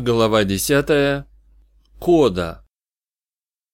Глава 10. Кода.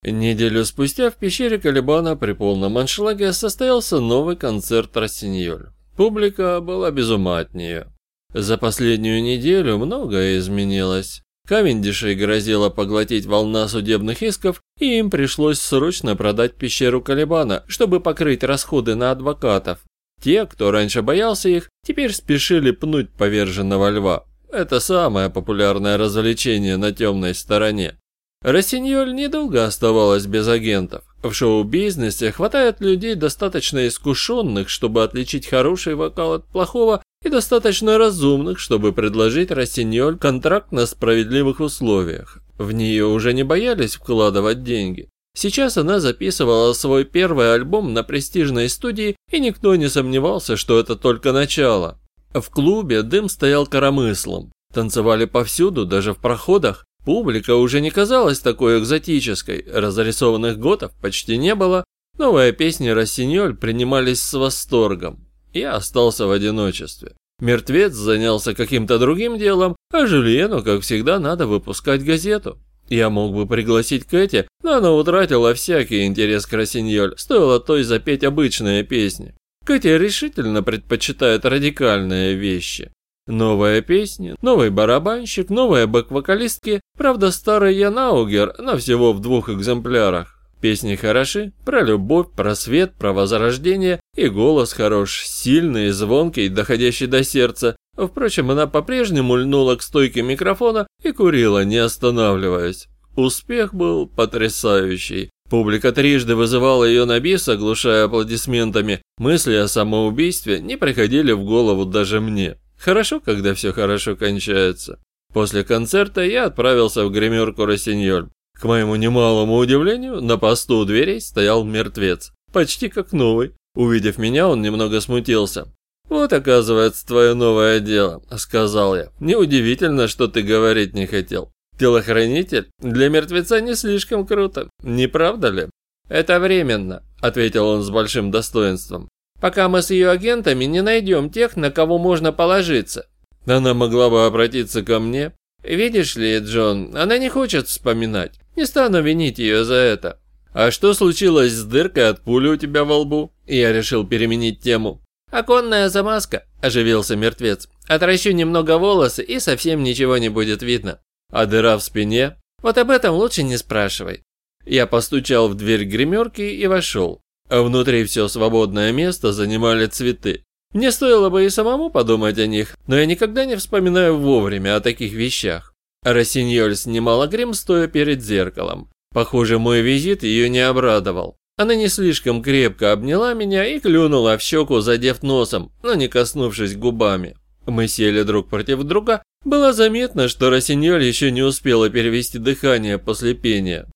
Неделю спустя в пещере Калибана при полном аншлаге состоялся новый концерт «Рассиньоль». Публика была без ума от нее. За последнюю неделю многое изменилось. Кавендишей грозила поглотить волна судебных исков, и им пришлось срочно продать пещеру Калибана, чтобы покрыть расходы на адвокатов. Те, кто раньше боялся их, теперь спешили пнуть поверженного льва. Это самое популярное развлечение на темной стороне. Рассиньоль недолго оставалась без агентов. В шоу-бизнесе хватает людей достаточно искушенных, чтобы отличить хороший вокал от плохого, и достаточно разумных, чтобы предложить Рассиньоль контракт на справедливых условиях. В нее уже не боялись вкладывать деньги. Сейчас она записывала свой первый альбом на престижной студии, и никто не сомневался, что это только начало. В клубе дым стоял коромыслом. Танцевали повсюду, даже в проходах. Публика уже не казалась такой экзотической, разрисованных готов почти не было. Новые песни Рассиньоль принимались с восторгом. Я остался в одиночестве. Мертвец занялся каким-то другим делом, а Жюльену, как всегда, надо выпускать газету. Я мог бы пригласить Кэти, но она утратила всякий интерес к Рассиньоль, стоило той запеть обычные песни. Кэти решительно предпочитает радикальные вещи. Новая песня, новый барабанщик, новые бэк-вокалистки, правда старый Янаугер, но всего в двух экземплярах. Песни хороши, про любовь, про свет, про возрождение, и голос хорош, сильный, звонкий, доходящий до сердца. Впрочем, она по-прежнему льнула к стойке микрофона и курила, не останавливаясь. Успех был потрясающий. Публика трижды вызывала ее на бис, оглушая аплодисментами. Мысли о самоубийстве не приходили в голову даже мне. Хорошо, когда все хорошо кончается. После концерта я отправился в гримерку Росиньоль. К моему немалому удивлению, на посту у дверей стоял мертвец. Почти как новый. Увидев меня, он немного смутился. «Вот, оказывается, твое новое дело», — сказал я. «Неудивительно, что ты говорить не хотел. Телохранитель? Для мертвеца не слишком круто, не правда ли?» «Это временно», — ответил он с большим достоинством пока мы с ее агентами не найдем тех, на кого можно положиться. Она могла бы обратиться ко мне. Видишь ли, Джон, она не хочет вспоминать. Не стану винить ее за это. А что случилось с дыркой от пули у тебя во лбу? Я решил переменить тему. Оконная замазка, оживился мертвец. Отращу немного волосы и совсем ничего не будет видно. А дыра в спине? Вот об этом лучше не спрашивай. Я постучал в дверь гримерки и вошел а внутри все свободное место занимали цветы. Мне стоило бы и самому подумать о них, но я никогда не вспоминаю вовремя о таких вещах. Рассиньоль снимала грим, стоя перед зеркалом. Похоже, мой визит ее не обрадовал. Она не слишком крепко обняла меня и клюнула в щеку, задев носом, но не коснувшись губами. Мы сели друг против друга. Было заметно, что Рассиньоль еще не успела перевести дыхание после пения.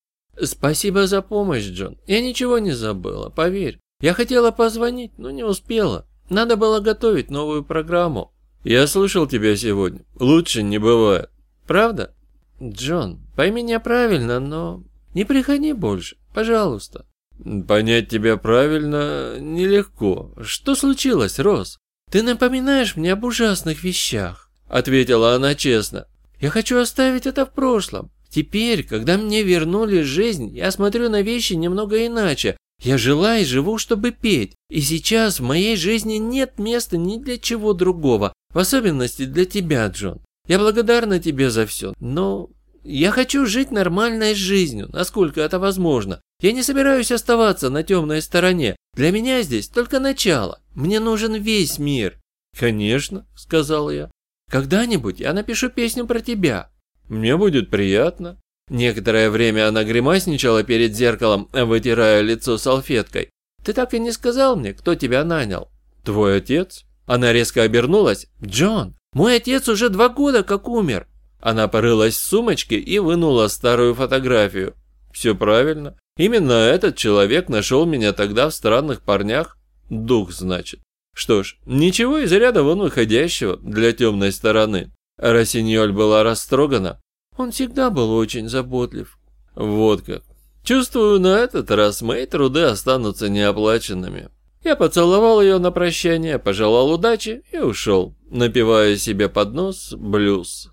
«Спасибо за помощь, Джон. Я ничего не забыла, поверь. Я хотела позвонить, но не успела. Надо было готовить новую программу. Я слышал тебя сегодня. Лучше не бывает. Правда? Джон, пойми меня правильно, но не приходи больше, пожалуйста. Понять тебя правильно нелегко. Что случилось, Рос? Ты напоминаешь мне об ужасных вещах, ответила она честно. Я хочу оставить это в прошлом. Теперь, когда мне вернули жизнь, я смотрю на вещи немного иначе. Я жила и живу, чтобы петь. И сейчас в моей жизни нет места ни для чего другого, в особенности для тебя, Джон. Я благодарна тебе за все, но я хочу жить нормальной жизнью, насколько это возможно. Я не собираюсь оставаться на темной стороне. Для меня здесь только начало. Мне нужен весь мир. Конечно, сказал я. Когда-нибудь я напишу песню про тебя. Мне будет приятно. Некоторое время она гримасничала перед зеркалом, вытирая лицо салфеткой. Ты так и не сказал мне, кто тебя нанял. Твой отец? Она резко обернулась. Джон, мой отец уже два года как умер. Она порылась в сумочке и вынула старую фотографию. Все правильно. Именно этот человек нашел меня тогда в странных парнях. Дух, значит. Что ж, ничего из ряда вон выходящего для темной стороны. Рассиньоль была растрогана. Он всегда был очень заботлив. Вот как. Чувствую, на этот раз мои труды останутся неоплаченными. Я поцеловал ее на прощание, пожелал удачи и ушел, напевая себе под нос блюз.